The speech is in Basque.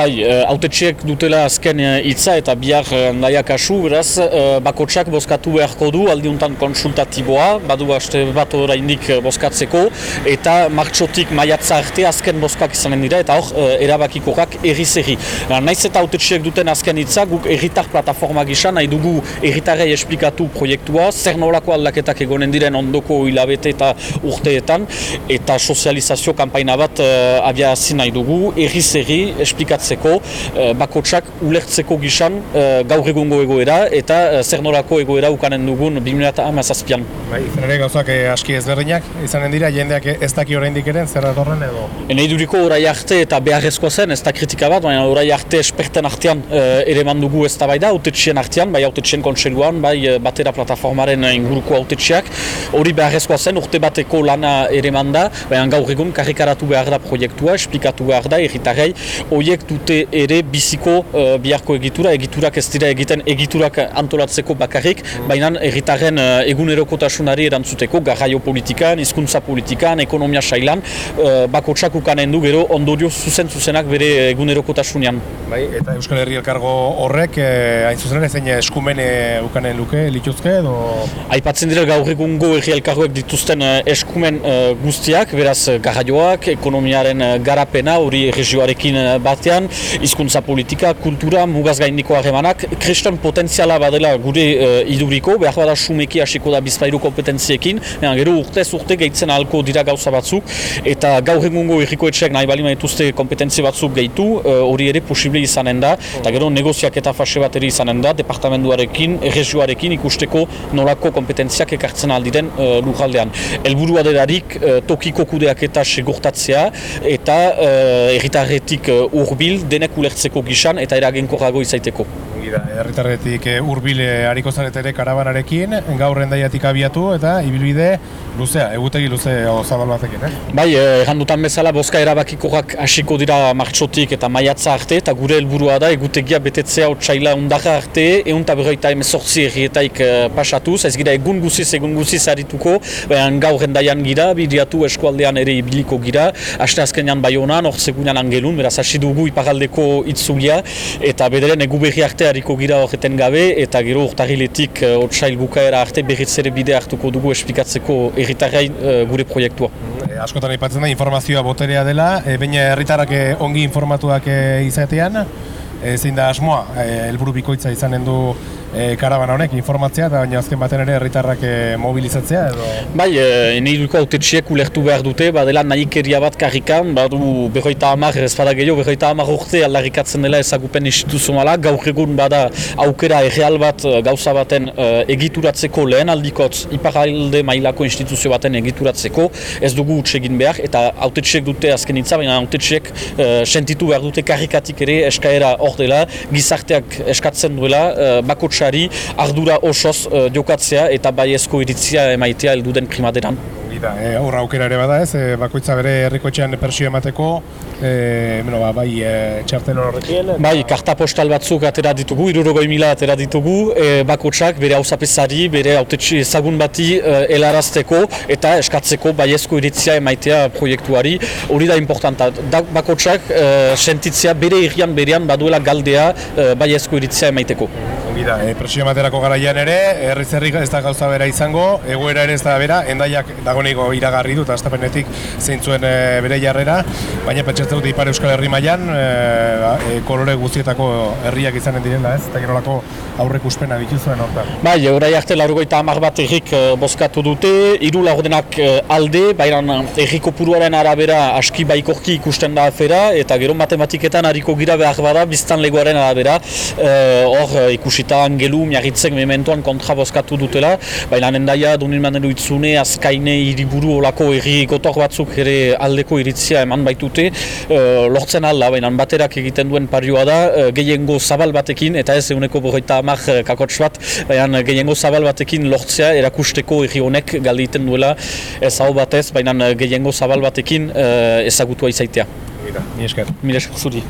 Bai, uh, autetxeek dutela azken eh, hitza eta bihar uh, nahiak asu, beraz, bakotsak bozkatu beharko du aldiuntan konsultatiboa, badu haste bat oraindik bozkatzeko, eta martxotik maiatza arte azken bozkak izanen dira, eta hor, erabakikoak erriz erri. Naiz eta autetxeek duten azken hitza, guk erritar plataforma gisa, nahi dugu erritarrei esplikatu proiektua, zer nolako aldaketak egonen diren ondoko hilabete eta urteetan, eta sozializazio kanpaina bat abia nahi dugu, erriz erri, esplikatzeko, uh, bakotsak ulertzeko gisan uh, gaur egungo egoera eta uh, zer nolako egoera ukanen dugun 2008an. Bai, izan ere gauzak eh, aski ezberdinak, izanen dira jendeak ez daki oraindik eren zer datorren edo? Enei duriko orai arte eta beharrezkoa zen, ez da kritika bat, baina orai arte esperten artean ere mandugu ez da bai da, autetxien artean, bai autetxien kontseluan, bai batera plataformaren inguruko autetxiak, hori beharrezkoa zen, urte bateko lana ere manda, baina gaur egun karrikaratu behar da proiektua, esplikatu behar da, erritarrei, horiek dute ere biziko uh, biharko egitura, egiturak ez dira egiten egiturak antolatzeko bakarrik, baina erritarren uh, egunerokotasunari erantzuteko, garraio politikan, hizkuntza politikan, ekonomia sailan, uh, bakotsak ukanen du gero ondorio zuzen zuzenak bere egunerokotasunean. Bai, eta Euskal Herri Elkargo horrek, eh, hain zuzen ere, zein eskumen eh, ukanen luke, lituzke edo? Aipatzen dira gaur egungo Herri Elkargoek dituzten eskumen uh, guztiak, beraz garraioak, ekonomiaren garapena, hori regioarekin uh, batean, hizkuntza politika, kultura, mugaz gaindiko harremanak, kriston potentziala badela gure uh, iduriko, behar bada sumeki hasiko da bizpairu kompetentziekin, Ean, gero urtez urte gehitzen ahalko dira gauza batzuk, eta gaur egungo erriko etxeak nahi bali maituzte kompetentzi batzuk gehitu, hori ere posible izanen da, eta gero negoziak eta fase bat ere izanen da, departamentuarekin, erregioarekin ikusteko nolako kompetentziak ekartzen aldiren uh, lujaldean. Elburua delarik uh, tokiko kudeak eta segurtatzea, eta uh, erritarretik uh, urbil denek ulertzeko gisan eta eraginkorrago izaiteko. Gira, herritarretik hurbile hariko zarete ere karabanarekin, gaur endaiatik abiatu eta ibilbide luzea, egutegi luze zabal batekin, eh? Bai, errandutan bezala, boska erabakikoak hasiko dira martxotik eta maiatza arte, eta gure helburua da egutegia betetzea otxaila undarra arte, egun eta berroita emezortzi errietaik pasatuz, ez gira egun guziz, egun guziz harituko, baina gaur endaian gira, bidiatu eskualdean ere ibiliko gira, haste azkenean bai honan, hor segunan angelun, beraz hasi dugu iparaldeko itzulia, eta bederen egu berri arte hariko gira horreten gabe, eta gero urtariletik uh, otxail bukaera arte berriz ere bide hartuko dugu esplikatzeko erritarrai gure proiektua. E, askotan aipatzen da informazioa boterea dela, e, baina herritarrak ongi informatuak izatean, e, zein da asmoa, helburu bikoitza izanen du e, karabana honek informatzea eta baina azken baten ere herritarrak e, mobilizatzea edo? Bai, e, neiduko autetxiek ulertu behar dute, badela nahikeria bat karrikan, badu berroita hamar, ez bada gehiago, berroita hamar urte aldarrikatzen dela ezagupen instituzionala, gaur egun bada aukera erreal bat gauza baten egituratzeko lehen aldikotz iparalde mailako instituzio baten egituratzeko, ez dugu egin behar, eta autetxiek dute azken itza, baina autetxiek e, sentitu behar dute karrikatik ere eskaera hor dela, gizarteak eskatzen duela, e, bakotx ardura osoz uh, jokatzea eta baiezko iritzia emaitea elduden primaderan. Da, e, aurra aukera ere bada ez, e, bakoitza bere herrikoetxean persio emateko, e, bueno, ba, bai e, txartel horrekin. Bai, karta postal batzuk atera ditugu, irurogoi mila atera ditugu, e, bakotsak bere hausapesari, bere autetxe ezagun bati e, helarazteko eta eskatzeko baiezko iritzia emaitea proiektuari. Hori da importanta, da, bakotsak e, sentitzea bere irrian berean baduela galdea e, baiezko iritzia emaiteko. Ongi da, e, presio ematerako garaian ere, herri zerrik ez da gauza bera izango, egoera ere ez da bera, endaiak dagoneko iragarri dut, astapenetik zeintzuen e, bere jarrera, baina pentsatzen dut Ipar Euskal Herri mailan e, e, kolore guztietako herriak izanen direla, ez? Eta gerolako aurrek uspena dituzuen hortan. Bai, orai arte laurgoita hamar bat errik e, bozkatu dute, hiru laurdenak e, alde, baina erriko puruaren arabera aski baikorki ikusten da afera, eta gero matematiketan hariko gira behar bada, biztan legoaren arabera, hor e, ikusita angelu, miarritzen mementoan kontra bozkatu dutela, baina nendaia dunin manelu itzune, azkaine, hiriburu olako erri gotor batzuk ere aldeko iritzia eman baitute, uh, lortzen alda, baina baterak egiten duen parioa da, uh, gehiengo zabal batekin, eta ez eguneko borreita amak uh, kakotx bat, baina gehiengo zabal batekin lortzea erakusteko erri honek galditen duela ez hau batez, baina gehiengo zabal batekin uh, ezagutua izaitea. Mira, mi esker. Mira esker zuri.